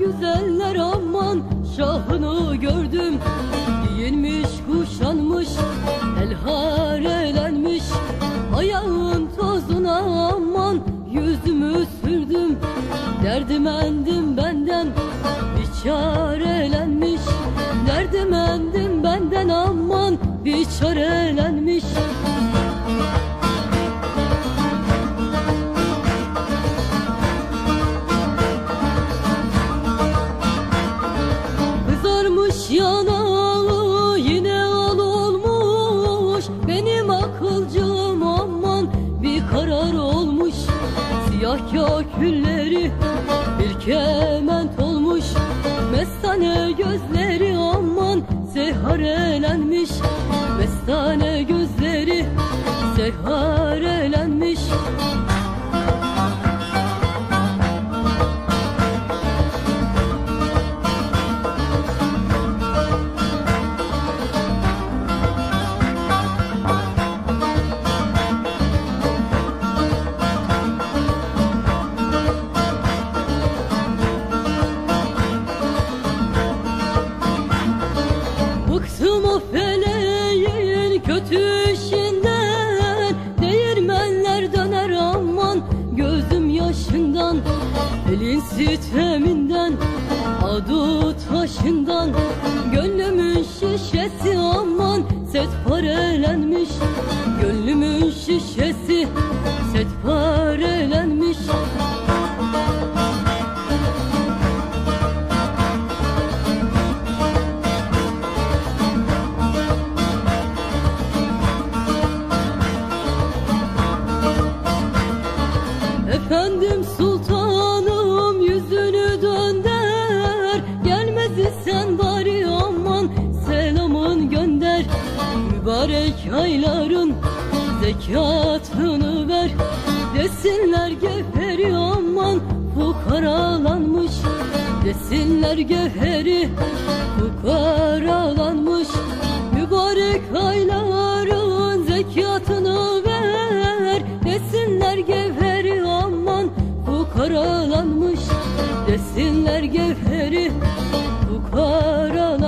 güzeller aman şahını gördüm. Giyinmiş kuşanmış el harelenmiş. Ayağın tozuna aman yüzümü sürdüm. Derdimendim benden bir çarelenmiş. Derdimendim benden aman bir çarelenmiş. Siyah kakülleri bir kement olmuş. Mestane gözleri aman seharelenmiş. Mestane gözleri seharelenmiş Elin sitreminden adı taşından Gönlümün şişesi aman set parelenmiş. Gönlümün şişesi set parelenmiş. Efendim sultanım Mübarek ayların zekatını ver. Desinler gevheri aman fukaralanmış. Desinler gevheri fukaralanmış. Mübarek ayların zekatını ver. Desinler gevheri aman fukaralanmış. Desinler gevheri fukaralanmış